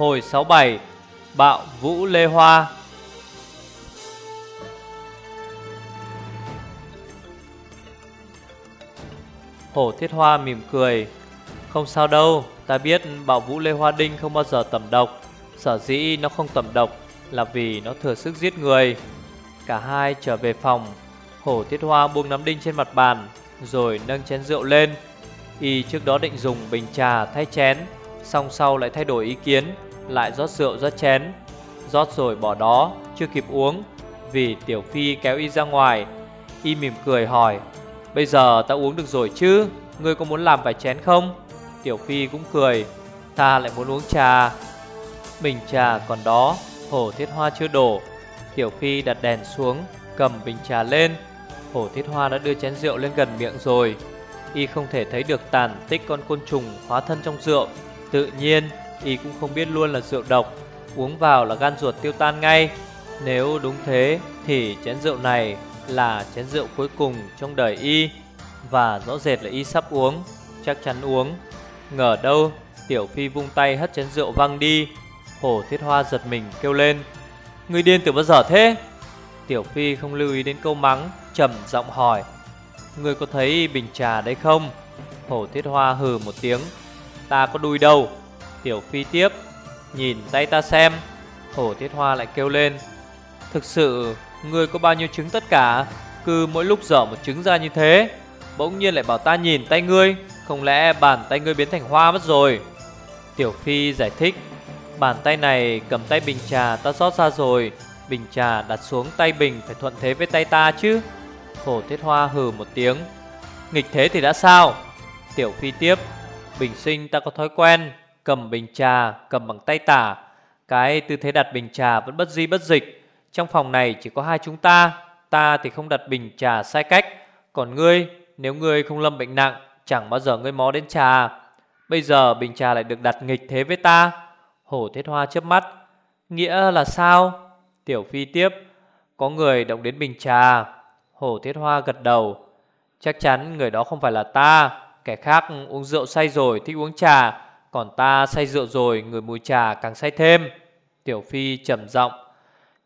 Hồi 67 Bạo Vũ Lê Hoa. Hổ Thiết Hoa mỉm cười. Không sao đâu, Ta biết Bạo Vũ Lê Hoa Đinh không bao giờ tẩm độc. Sở dĩ nó không tẩm độc Là vì nó thừa sức giết người. Cả hai trở về phòng. Hổ Thiết Hoa buông nắm đinh trên mặt bàn, Rồi nâng chén rượu lên. Y trước đó định dùng bình trà thay chén Xong sau lại thay đổi ý kiến. Lại rót rượu, rót chén. Rót rồi bỏ đó, Chưa kịp uống, Vì Tiểu Phi kéo Y ra ngoài. Y mỉm cười hỏi, Bây giờ ta uống được rồi chứ? Ngươi có muốn làm vài chén không? Tiểu Phi cũng cười, Ta lại muốn uống trà. Bình trà còn đó, Hổ thiết hoa chưa đổ. Tiểu Phi đặt đèn xuống, Cầm bình trà lên. Hổ thiết hoa đã đưa chén rượu lên gần miệng rồi. Y không thể thấy được tàn tích con côn trùng hóa thân trong rượu. Tự nhiên Y cũng không biết luôn là rượu độc. Uống vào là gan ruột tiêu tan ngay. Nếu đúng thế, Thì chén rượu này là chén rượu cuối cùng trong đời Y. Và rõ rệt là Y sắp uống, Chắc chắn uống. Ngờ đâu, Tiểu Phi vung tay hất chén rượu văng đi. Hổ thiết hoa giật mình kêu lên. Người điên từ bao giờ thế? Tiểu Phi không lưu ý đến câu mắng, trầm giọng hỏi. Người có thấy bình trà đấy không? Hổ thiết hoa hừ một tiếng. Ta có đuôi đâu? Tiểu Phi tiếp, Nhìn tay ta xem. Hổ thiết hoa lại kêu lên. Thực sự Người có bao nhiêu trứng tất cả? Cứ mỗi lúc dở một trứng ra như thế, Bỗng nhiên lại bảo ta nhìn tay ngươi. Không lẽ bàn tay ngươi biến thành hoa mất rồi? Tiểu Phi giải thích. Bàn tay này cầm tay bình trà ta rót ra rồi. Bình trà đặt xuống tay bình phải thuận thế với tay ta chứ. Hổ Thiết Hoa hừ một tiếng. Nghịch thế thì đã sao? Tiểu Phi tiếp. Bình sinh ta có thói quen. Cầm bình trà, cầm bằng tay tả. Cái tư thế đặt bình trà vẫn bất di bất dịch. Trong phòng này chỉ có hai chúng ta Ta thì không đặt bình trà sai cách. Còn ngươi, nếu ngươi không lâm bệnh nặng, Chẳng bao giờ ngươi mó đến trà. Bây giờ bình trà lại được đặt nghịch thế với ta. Hổ Thiết Hoa chớp mắt. Nghĩa là sao? Tiểu Phi tiếp. Có người động đến bình trà. Hổ Thiết Hoa gật đầu. Chắc chắn người đó không phải là ta. Kẻ khác uống rượu say rồi thích uống trà. Còn ta say rượu rồi, Người mùi trà càng say thêm. Tiểu Phi trầm giọng,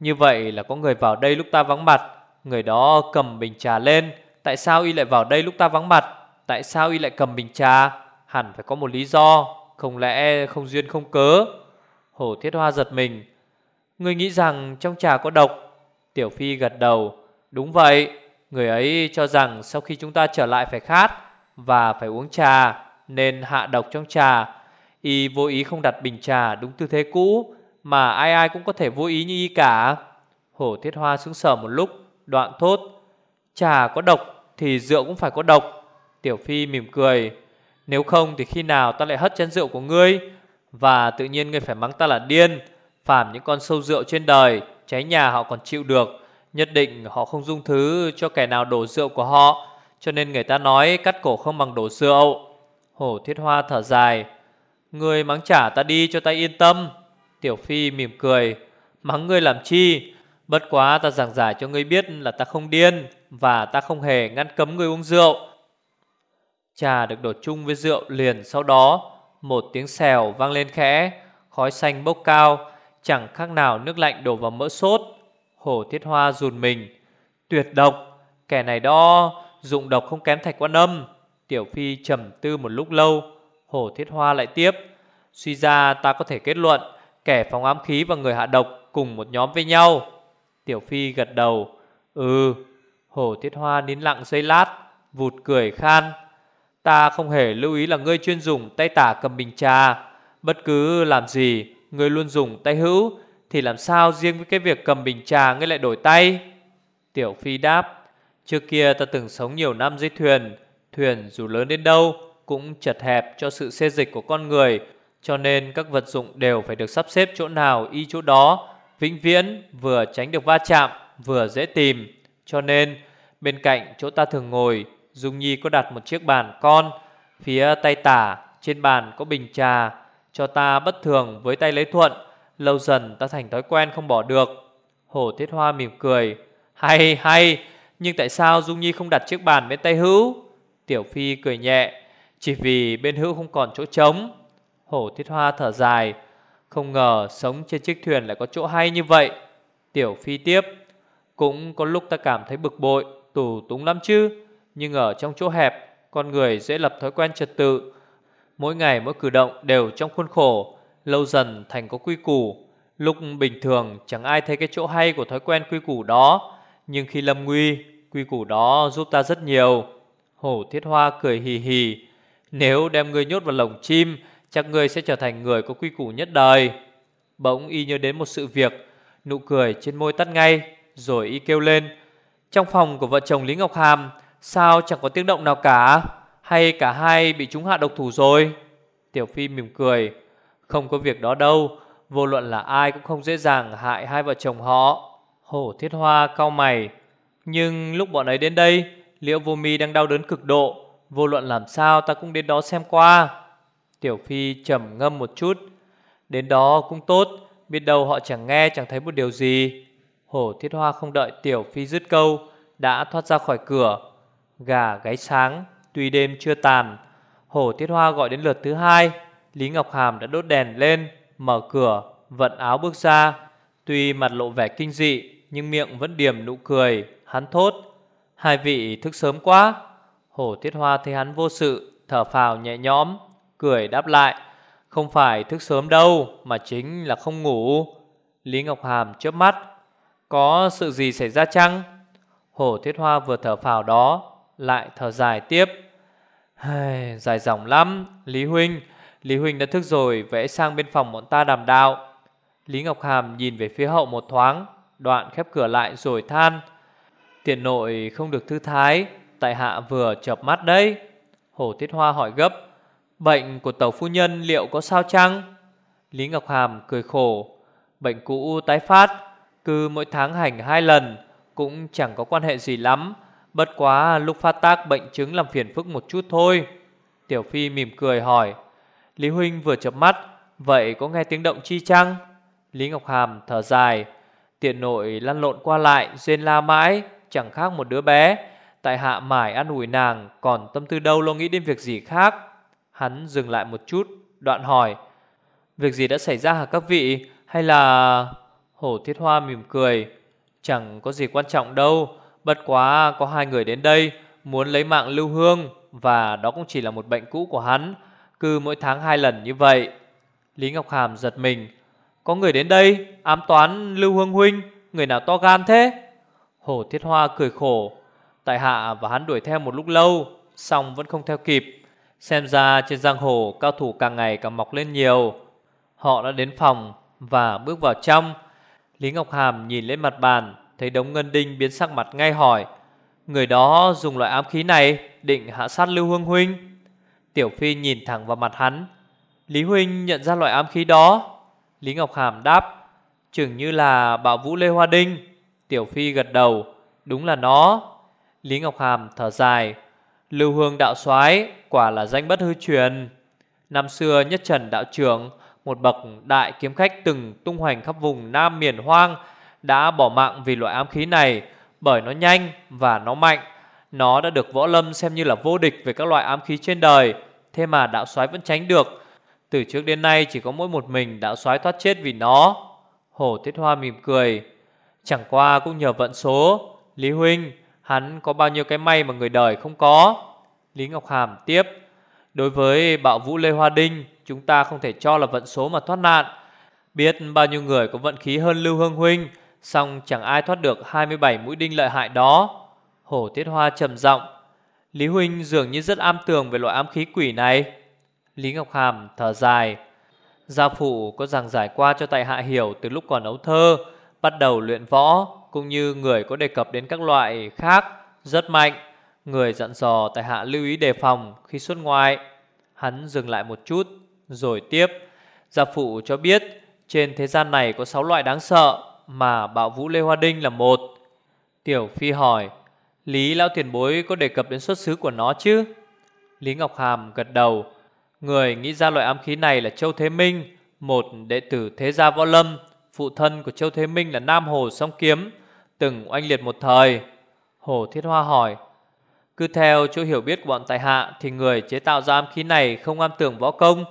Như vậy là có người vào đây lúc ta vắng mặt. Người đó cầm bình trà lên, Tại sao y lại vào đây lúc ta vắng mặt? Tại sao y lại cầm bình trà? Hẳn phải có một lý do, Không lẽ không duyên không cớ? Hổ Thiết Hoa giật mình Người nghĩ rằng trong trà có độc? Tiểu Phi gật đầu, Đúng vậy, Người ấy cho rằng sau khi chúng ta trở lại phải khát Và phải uống trà, Nên hạ độc trong trà. Y vô ý không đặt bình trà đúng tư thế cũ, Mà ai ai cũng có thể vô ý như y cả. Hổ Thiết Hoa sững sờ một lúc, Đoạn thốt, Trà có độc thì rượu cũng phải có độc. Tiểu Phi mỉm cười, Nếu không thì khi nào ta lại hất chén rượu của ngươi? Và tự nhiên ngươi phải mắng ta là điên phạm những con sâu rượu trên đời, Cháy nhà họ còn chịu được. Nhất định họ không dung thứ cho kẻ nào đổ rượu của họ, Cho nên người ta nói cắt cổ không bằng đổ rượu. Hổ thiết hoa thở dài Ngươi mắng trả ta đi cho ta yên tâm. Tiểu Phi mỉm cười, Mắng ngươi làm chi? Bất quá ta giảng giải cho ngươi biết là ta không điên Và ta không hề ngăn cấm ngươi uống rượu. Trà được đổ chung với rượu liền sau đó, Một tiếng xèo vang lên khẽ, Khói xanh bốc cao, Chẳng khác nào nước lạnh đổ vào mỡ sốt. Hổ thiết hoa rùn mình, Tuyệt độc, Kẻ này đó, dụng độc không kém thạch quan âm. Tiểu Phi trầm tư một lúc lâu Hổ thiết hoa lại tiếp. Suy ra ta có thể kết luận Kẻ phóng ám khí và người hạ độc Cùng một nhóm với nhau. Tiểu Phi gật đầu. Ừ Hổ thiết hoa nín lặng giây lát, Vụt cười khan. Ta không hề lưu ý là ngươi chuyên dùng tay tả cầm bình trà. Bất cứ làm gì, Ngươi luôn dùng tay hữu, Thì làm sao riêng với cái việc cầm bình trà Ngươi lại đổi tay? Tiểu Phi đáp. Trước kia ta từng sống nhiều năm dưới thuyền Thuyền dù lớn đến đâu cũng chật hẹp cho sự xê dịch của con người, Cho nên các vật dụng đều phải được sắp xếp chỗ nào y chỗ đó, Vĩnh viễn vừa tránh được va chạm, Vừa dễ tìm. Cho nên, bên cạnh chỗ ta thường ngồi, Dung Nhi có đặt một chiếc bàn con, Phía tay tả trên bàn có bình trà, Cho ta bất thường với tay lấy thuận, Lâu dần ta thành thói quen không bỏ được. Hổ Thiết Hoa mỉm cười, Hay hay, Nhưng tại sao Dung Nhi không đặt chiếc bàn bên tay hữu? Tiểu Phi cười nhẹ chỉ vì bên hữu không còn chỗ trống. Hổ Thiết Hoa thở dài, Không ngờ sống trên chiếc thuyền lại có chỗ hay như vậy. Tiểu Phi tiếp, Cũng có lúc ta cảm thấy bực bội, Tù túng lắm chứ, Nhưng ở trong chỗ hẹp, Con người dễ lập thói quen trật tự. Mỗi ngày mỗi cử động đều trong khuôn khổ, Lâu dần thành có quy củ. Lúc bình thường, chẳng ai thấy cái chỗ hay của thói quen quy củ đó, Nhưng khi lâm nguy, Quy củ đó giúp ta rất nhiều. Hổ thiết hoa cười hì hì nếu đem ngươi nhốt vào lồng chim, Chắc ngươi sẽ trở thành người có quy củ nhất đời. Bỗng y nhớ đến một sự việc, Nụ cười trên môi tắt ngay, Rồi y kêu lên, Trong phòng của vợ chồng Lý Ngọc Hàm, Sao chẳng có tiếng động nào cả? Hay cả hai bị chúng hạ độc thủ rồi? Tiểu Phi mỉm cười, Không có việc đó đâu, Vô luận là ai cũng không dễ dàng hại hai vợ chồng họ. Hổ thiết hoa cao mày, Nhưng lúc bọn ấy đến đây, Liễu vô mi đang đau đớn cực độ Vô luận làm sao ta cũng đến đó xem qua. Tiểu Phi trầm ngâm một chút. Đến đó cũng tốt, Biết đâu họ chẳng nghe, chẳng thấy một điều gì. Hổ thiết hoa không đợi Tiểu Phi dứt câu, Đã thoát ra khỏi cửa. Gà gáy sáng, Tuy đêm chưa tàn. Hổ thiết hoa gọi đến lượt thứ hai. Lý Ngọc Hàm đã đốt đèn lên, Mở cửa, Vận áo bước ra. Tuy mặt lộ vẻ kinh dị, Nhưng miệng vẫn điểm nụ cười. Hắn thốt, Hai vị thức sớm quá. Hổ Tiết hoa thấy hắn vô sự, Thở phào nhẹ nhõm, Cười đáp lại, Không phải thức sớm đâu, Mà chính là không ngủ. Lý Ngọc Hàm chớp mắt, Có sự gì xảy ra chăng? Hổ thiết hoa vừa thở phào đó, Lại thở dài tiếp Dài dòng lắm, Lý Huynh Lý Huynh đã thức rồi, vẽ sang bên phòng bọn ta đàm đạo. Lý Ngọc Hàm nhìn về phía hậu một thoáng, Đoạn khép cửa lại rồi than, Tiện nội không được thư thái. Tại hạ vừa chợp mắt đấy. Hổ Tiết Hoa hỏi gấp, Bệnh của tàu phu nhân liệu có sao chăng? Lý Ngọc Hàm cười khổ, Bệnh cũ tái phát, Cứ mỗi tháng hành hai lần, Cũng chẳng có quan hệ gì lắm. Bất quá lúc phát tác bệnh chứng làm phiền phức một chút thôi. Tiểu Phi mỉm cười hỏi, Lý Huynh vừa chợp mắt, Vậy có nghe tiếng động chi chăng? Lý Ngọc Hàm thở dài, Tiện nội lăn lộn qua lại, Rên la mãi, Chẳng khác một đứa bé. Tại hạ mải ăn ủi nàng, Còn tâm tư đâu lo nghĩ đến việc gì khác? Hắn dừng lại một chút, Đoạn hỏi, Việc gì đã xảy ra hả các vị? Hay là Hổ thiết hoa mỉm cười, Chẳng có gì quan trọng đâu, Bất quá có hai người đến đây, Muốn lấy mạng lưu hương, Và đó cũng chỉ là một bệnh cũ của hắn, Cứ mỗi tháng hai lần như vậy. Lý Ngọc Hàm giật mình, Có người đến đây, ám toán lưu hương huynh, Người nào to gan thế? Hổ thiết hoa cười khổ Tại hạ và hắn đuổi theo một lúc lâu Xong vẫn không theo kịp. Xem ra trên giang hồ, cao thủ càng ngày càng mọc lên nhiều. Họ đã đến phòng Và bước vào trong. Lý Ngọc Hàm nhìn lên mặt bàn, Thấy đống ngân đinh biến sắc mặt ngay hỏi, Người đó dùng loại ám khí này Định hạ sát Lưu Hương Huynh? Tiểu Phi nhìn thẳng vào mặt hắn, Lý Huynh nhận ra loại ám khí đó. Lý Ngọc Hàm đáp, Chừng như là bạo vũ Lê Hoa Đinh. Tiểu Phi gật đầu, Đúng là nó. Lý Ngọc Hàm thở dài. Lưu Hương đạo soái, quả là danh bất hư truyền. Năm xưa nhất trần đạo trưởng, Một bậc đại kiếm khách từng tung hoành khắp vùng Nam miền hoang, Đã bỏ mạng vì loại ám khí này, Bởi nó nhanh và nó mạnh. Nó đã được võ lâm xem như là vô địch Về các loại ám khí trên đời, Thế mà đạo soái vẫn tránh được. Từ trước đến nay chỉ có mỗi một mình đạo soái thoát chết vì nó. Hổ Thiết Hoa mỉm cười. Chẳng qua cũng nhờ vận số, Lý Huynh Hắn có bao nhiêu cái may mà người đời không có? Lý Ngọc Hàm tiếp, Đối với bạo vũ Lê Hoa Đinh, Chúng ta không thể cho là vận số mà thoát nạn. Biết bao nhiêu người có vận khí hơn Lưu Hương Huynh Xong chẳng ai thoát được 27 mũi đinh lợi hại đó. Hổ Tiết Hoa trầm giọng, Lý Huynh dường như rất am tường về loại ám khí quỷ này. Lý Ngọc Hàm thở dài, Gia phụ có rằng giải qua cho tại hạ hiểu từ lúc còn ấu thơ, Bắt đầu luyện võ. Cũng như người có đề cập đến các loại khác Rất mạnh. Người dặn dò tại hạ lưu ý đề phòng khi xuất ngoại. Hắn dừng lại một chút, Rồi tiếp. Gia phụ cho biết, Trên thế gian này có 6 loại đáng sợ Mà bạo vũ Lê Hoa Đinh là một. Tiểu Phi hỏi, Lý Lão Tiền Bối có đề cập đến xuất xứ của nó chứ? Lý Ngọc Hàm gật đầu, Người nghĩ ra loại ám khí này là Châu Thế Minh, Một đệ tử thế gia võ lâm, Phụ thân của Châu Thế Minh là Nam Hồ Song Kiếm Từng oanh liệt một thời. Hồ Thiết Hoa hỏi, Cứ theo chỗ hiểu biết của bọn tài hạ Thì người chế tạo ra ám khí này không am tưởng võ công.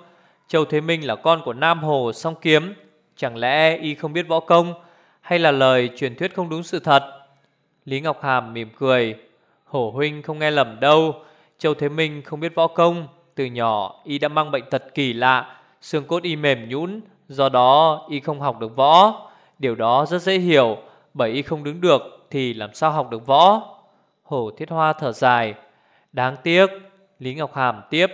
Châu Thế Minh là con của Nam Hồ song kiếm, Chẳng lẽ y không biết võ công, Hay là lời truyền thuyết không đúng sự thật? Lý Ngọc Hàm mỉm cười, Hổ huynh không nghe lầm đâu, Châu Thế Minh không biết võ công, Từ nhỏ y đã mang bệnh tật kỳ lạ, Xương cốt y mềm nhũn, Do đó y không học được võ. Điều đó rất dễ hiểu bởi y không đứng được Thì làm sao học được võ? Hổ thiết hoa thở dài. Đáng tiếc, Lý Ngọc Hàm tiếp.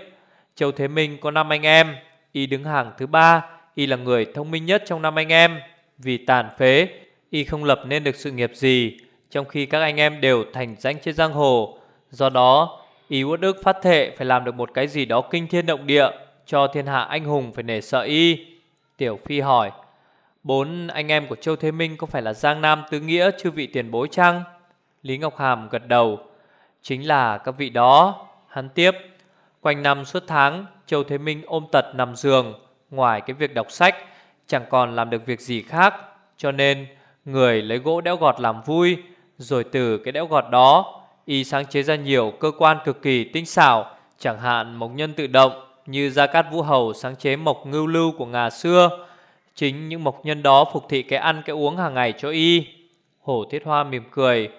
Châu Thế Minh có năm anh em. Y đứng hàng thứ ba. Y là người thông minh nhất trong năm anh em. Vì tàn phế, Y không lập nên được sự nghiệp gì, Trong khi các anh em đều thành danh trên giang hồ. Do đó, Y uất ức phát thệ phải làm được một cái gì đó kinh thiên động địa, Cho thiên hạ anh hùng phải nể sợ Y. Tiểu Phi hỏi Bốn anh em của Châu Thế Minh có phải là Giang Nam, Tứ Nghĩa, chư vị tiền bối chăng? Lý Ngọc Hàm gật đầu. Chính là các vị đó. Hắn tiếp. Quanh năm suốt tháng, Châu Thế Minh ôm tật nằm giường. Ngoài cái việc đọc sách, Chẳng còn làm được việc gì khác. Cho nên, người lấy gỗ đẽo gọt làm vui. Rồi từ cái đẽo gọt đó, Y sáng chế ra nhiều cơ quan cực kỳ tinh xảo. Chẳng hạn mộc nhân tự động, Như Gia Cát Vũ Hầu sáng chế mộc ngưu lưu của ngà xưa. Chính những mộc nhân đó phục thị cái ăn, cái uống hàng ngày cho Y. Hổ Thiết Hoa mỉm cười.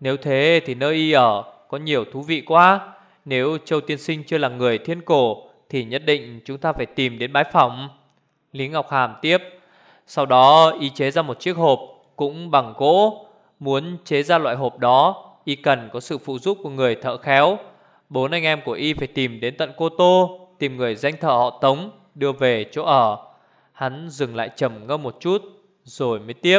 Nếu thế thì nơi Y ở có nhiều thú vị quá. Nếu Châu Tiên Sinh chưa là người thiên cổ, Thì nhất định chúng ta phải tìm đến bái phòng Lý Ngọc Hàm tiếp. Sau đó, y chế ra một chiếc hộp Cũng bằng gỗ. Muốn chế ra loại hộp đó, Y cần có sự phụ giúp của người thợ khéo. Bốn anh em của Y phải tìm đến tận Cô Tô, Tìm người danh thợ họ Tống, Đưa về chỗ ở. Hắn dừng lại trầm ngâm một chút Rồi mới tiếp.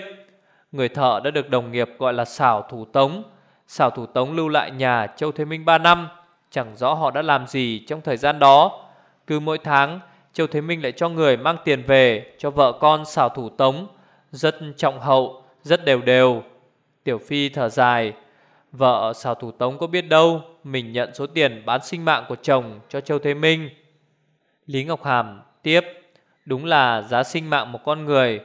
Người thợ đã được đồng nghiệp gọi là xảo thủ Tống. Xảo thủ Tống lưu lại nhà Châu Thế Minh 3 năm. Chẳng rõ họ đã làm gì trong thời gian đó. Cứ mỗi tháng Châu Thế Minh lại cho người mang tiền về Cho vợ con xảo thủ Tống. Rất trọng hậu, rất đều đều. Tiểu Phi thở dài Vợ xảo thủ Tống có biết đâu Mình nhận số tiền bán sinh mạng của chồng Cho Châu Thế Minh. Lý Ngọc Hàm tiếp Đúng là giá sinh mạng một con người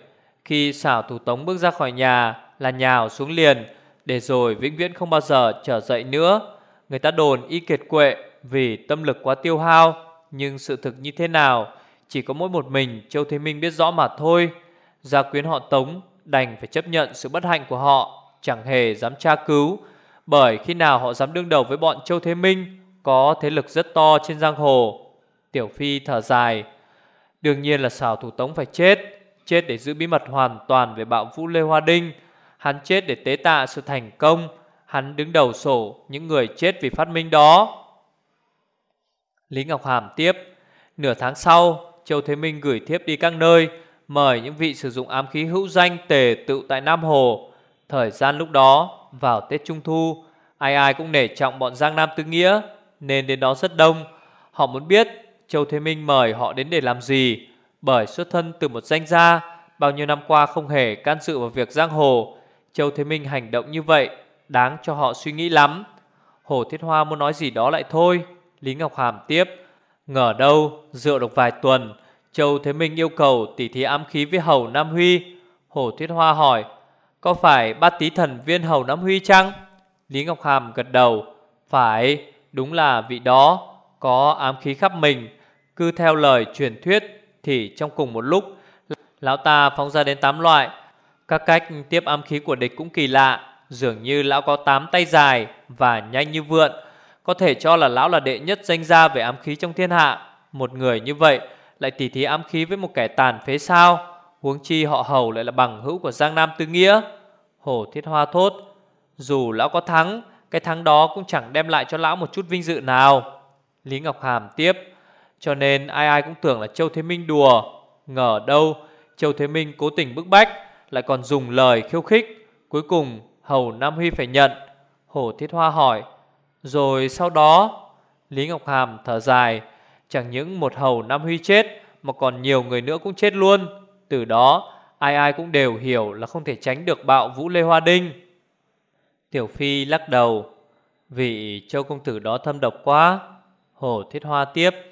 Khi xảo thủ Tống bước ra khỏi nhà Là nhào xuống liền để rồi vĩnh viễn không bao giờ trở dậy nữa. Người ta đồn y kiệt quệ vì tâm lực quá tiêu hao, nhưng sự thực như thế nào chỉ có mỗi một mình Châu Thế Minh biết rõ mà thôi. Gia quyến họ Tống đành phải chấp nhận sự bất hạnh của họ, chẳng hề dám tra cứu, bởi khi nào họ dám đương đầu với bọn Châu Thế Minh có thế lực rất to trên giang hồ. Tiểu Phi thở dài, đương nhiên là xảo thủ Tống phải chết, chết để giữ bí mật hoàn toàn về bạo vũ Lê Hoa Đinh. Hắn chết để tế tạ sự thành công. Hắn đứng đầu sổ những người chết vì phát minh đó. Lý Ngọc Hàm tiếp Nửa tháng sau Châu Thế Minh gửi thiếp đi các nơi Mời những vị sử dụng ám khí hữu danh tề tự tại Nam Hồ. Thời gian lúc đó Vào Tết Trung Thu Ai ai cũng nể trọng bọn Giang Nam Tư Nghĩa Nên đến đó rất đông. Họ muốn biết Châu Thế Minh mời họ đến để làm gì? Bởi xuất thân từ một danh gia, Bao nhiêu năm qua không hề can dự vào việc giang hồ. Châu Thế Minh hành động như vậy Đáng cho họ suy nghĩ lắm. Hồ Thiết Hoa muốn nói gì đó lại thôi. Lý Ngọc Hàm tiếp, Ngờ đâu dựa được vài tuần, Châu Thế Minh yêu cầu tỉ thí ám khí với Hầu Nam Huy. Hồ Thiết Hoa hỏi, Có phải bát tí thần viên Hầu Nam Huy chăng? Lý Ngọc Hàm gật đầu, Phải, đúng là vị đó, Có ám khí khắp mình cứ theo lời truyền thuyết Thì trong cùng một lúc, Lão ta phóng ra đến 8 loại. Các cách tiếp âm khí của địch cũng kỳ lạ, Dường như lão có 8 tay dài Và nhanh như vượn. Có thể cho là lão là đệ nhất danh gia về ám khí trong thiên hạ. Một người như vậy Lại tỉ thí ám khí với một kẻ tàn phế sao? Huống chi họ hầu lại là bằng hữu của Giang Nam Tư Nghĩa. Hổ Thiết Hoa thốt, Dù lão có thắng, Cái thắng đó cũng chẳng đem lại cho lão một chút vinh dự nào. Lý Ngọc Hàm tiếp. Cho nên ai ai cũng tưởng là Châu Thế Minh đùa Ngờ đâu Châu Thế Minh cố tình bức bách lại còn dùng lời khiêu khích. Cuối cùng Hầu Nam Huy phải nhận. Hổ Thiết Hoa hỏi, rồi sau đó Lý Ngọc Hàm thở dài, chẳng những một Hầu Nam Huy chết mà còn nhiều người nữa cũng chết luôn. Từ đó ai ai cũng đều hiểu là không thể tránh được bạo vũ Lê Hoa Đinh. Tiểu Phi lắc đầu, vị châu công tử đó thâm độc quá. Hổ Thiết Hoa tiếp,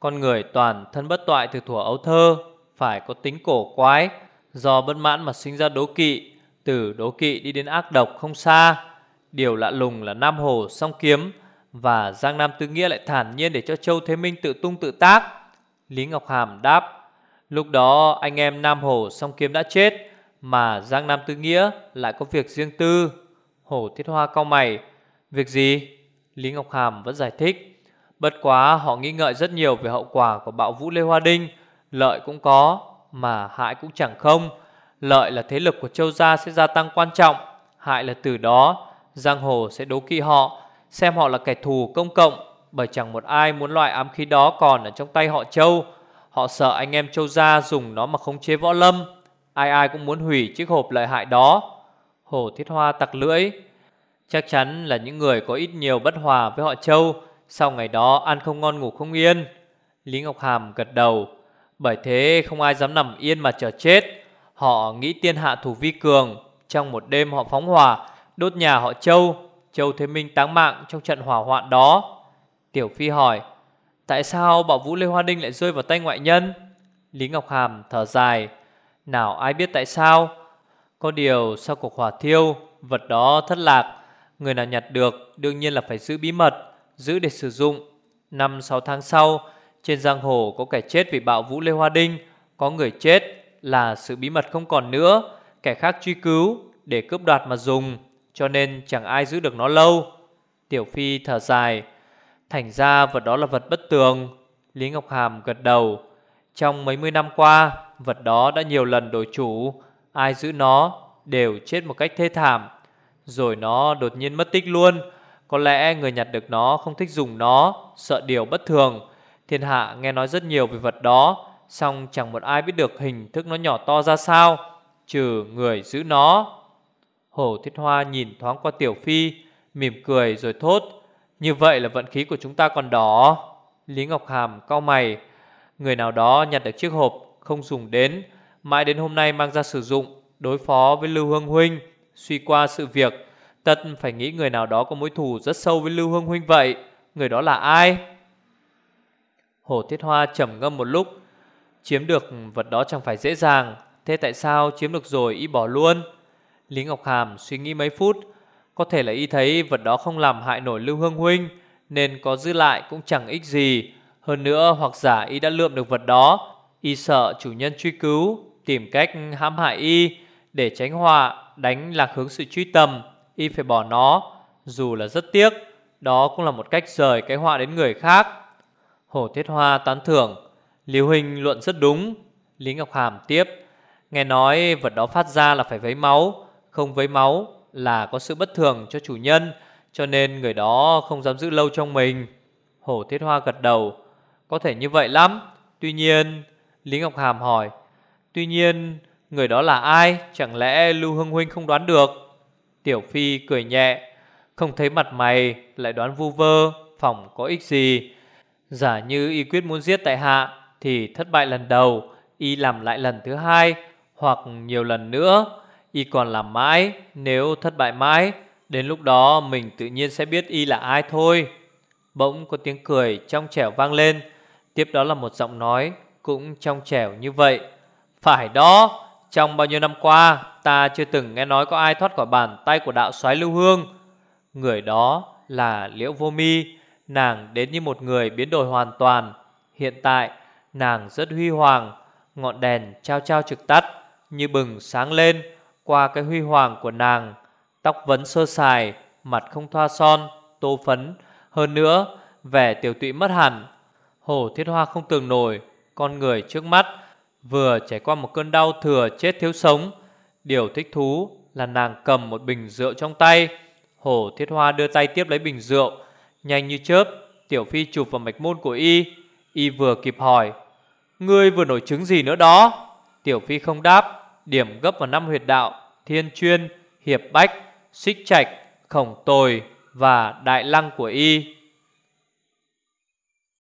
con người toàn thân bất toại từ thuở ấu thơ, phải có tính cổ quái, Do bất mãn mà sinh ra đố kỵ Từ đố kỵ đi đến ác độc không xa. Điều lạ lùng là Nam Hồ song kiếm Và Giang Nam Tư Nghĩa lại thản nhiên để cho Châu Thế Minh tự tung tự tác. Lý Ngọc Hàm đáp Lúc đó anh em Nam Hồ song kiếm đã chết Mà Giang Nam Tư Nghĩa lại có việc riêng tư. Hồ Thiết Hoa cau mày Việc gì? Lý Ngọc Hàm vẫn giải thích Bất quá họ nghĩ ngợi rất nhiều về hậu quả của bạo vũ Lê Hoa Đinh. Lợi cũng có, Mà hại cũng chẳng không. Lợi là thế lực của châu gia sẽ gia tăng quan trọng. Hại là từ đó, Giang Hồ sẽ đố kỵ họ, Xem họ là kẻ thù công cộng, Bởi chẳng một ai muốn loại ám khí đó còn ở trong tay họ châu. Họ sợ anh em châu gia dùng nó mà khống chế võ lâm. Ai ai cũng muốn hủy chiếc hộp lợi hại đó. Hồ Thiết Hoa tặc lưỡi. Chắc chắn là những người có ít nhiều bất hòa với họ châu. Sau ngày đó, ăn không ngon, ngủ không yên. Lý Ngọc Hàm gật đầu. Bởi thế, không ai dám nằm yên mà chờ chết. Họ nghĩ tiên hạ thủ vi cường. Trong một đêm họ phóng hỏa, Đốt nhà họ châu. Châu Thế Minh táng mạng trong trận hỏa hoạn đó. Tiểu Phi hỏi, Tại sao bảo vũ Lê Hoa Đinh lại rơi vào tay ngoại nhân? Lý Ngọc Hàm thở dài, Nào, ai biết tại sao? Có điều sau cuộc hỏa thiêu, Vật đó thất lạc. Người nào nhặt được, đương nhiên là phải giữ bí mật. Giữ để sử dụng. Năm sáu tháng sau, Trên giang hồ có kẻ chết vì bạo vũ Lê Hoa Đinh, Có người chết là sự bí mật không còn nữa. Kẻ khác truy cứu Để cướp đoạt mà dùng, Cho nên chẳng ai giữ được nó lâu. Tiểu Phi thở dài, Thành ra vật đó là vật bất tường. Lý Ngọc Hàm gật đầu, Trong mấy mươi năm qua, Vật đó đã nhiều lần đổi chủ. Ai giữ nó đều chết một cách thê thảm, Rồi nó đột nhiên mất tích luôn. Có lẽ người nhặt được nó không thích dùng nó, Sợ điều bất thường. Thiên hạ nghe nói rất nhiều về vật đó Xong chẳng một ai biết được hình thức nó nhỏ to ra sao, Trừ người giữ nó. Hổ Thiết Hoa nhìn thoáng qua Tiểu Phi, Mỉm cười rồi thốt, như vậy là vận khí của chúng ta còn đỏ. Lý Ngọc Hàm cau mày, Người nào đó nhặt được chiếc hộp Không dùng đến, Mãi đến hôm nay mang ra sử dụng, Đối phó với Lưu Hương Huynh, Suy qua sự việc Tất phải nghĩ người nào đó có mối thù rất sâu với Lưu Hương Huynh vậy? Người đó là ai? Hồ Thiết Hoa trầm ngâm một lúc. Chiếm được vật đó chẳng phải dễ dàng. Thế tại sao chiếm được rồi y bỏ luôn? Lý Ngọc Hàm suy nghĩ mấy phút. Có thể là y thấy vật đó không làm hại nổi Lưu Hương Huynh, Nên có giữ lại cũng chẳng ích gì. Hơn nữa, hoặc giả y đã lượm được vật đó, Y sợ chủ nhân truy cứu, Tìm cách hãm hại y, Để tránh họa, Đánh lạc hướng sự truy tầm. Y phải bỏ nó. Dù là rất tiếc, Đó cũng là một cách rời cái họa đến người khác. Hổ Thiết Hoa tán thưởng Lưu Huynh luận rất đúng. Lý Ngọc Hàm tiếp, Nghe nói vật đó phát ra là phải vấy máu, Không vấy máu là có sự bất thường cho chủ nhân, Cho nên người đó không dám giữ lâu trong mình. Hổ Thiết Hoa gật đầu, Có thể như vậy lắm. Tuy nhiên, Lý Ngọc Hàm hỏi, Tuy nhiên, người đó là ai? Chẳng lẽ Lưu Hưng Huynh không đoán được? Tiểu Phi cười nhẹ, Không thấy mặt mày, lại đoán vu vơ Phòng có ích gì. Giả như y quyết muốn giết tại hạ, Thì thất bại lần đầu, Y làm lại lần thứ hai, Hoặc nhiều lần nữa. Y còn làm mãi, Nếu thất bại mãi, Đến lúc đó mình tự nhiên sẽ biết Y là ai thôi. Bỗng có tiếng cười trong trẻo vang lên, Tiếp đó là một giọng nói Cũng trong trẻo như vậy. Phải đó! Trong bao nhiêu năm qua, Ta chưa từng nghe nói có ai thoát khỏi bàn tay của đạo soái lưu hương. Người đó là Liễu Vô Mi, Nàng đến như một người biến đổi hoàn toàn. Hiện tại, nàng rất huy hoàng, Ngọn đèn trao trao trực tắt, Như bừng sáng lên qua cái huy hoàng của nàng. Tóc vấn sơ sài, Mặt không thoa son, Tô phấn. Hơn nữa, Vẻ tiểu tụy mất hẳn. Hồ thiết hoa không tưởng nổi, Con người trước mắt Vừa trải qua một cơn đau thừa chết thiếu sống Điều thích thú là nàng cầm một bình rượu trong tay. Hổ thiết hoa đưa tay tiếp lấy bình rượu Nhanh như chớp Tiểu phi chụp vào mạch môn của y. Y vừa kịp hỏi Ngươi vừa nổi chứng gì nữa đó? Tiểu phi không đáp điểm gấp vào năm huyệt đạo Thiên Chuyên, Hiệp Bách, Xích Trạch, Khổng Tồi và Đại Lăng của y.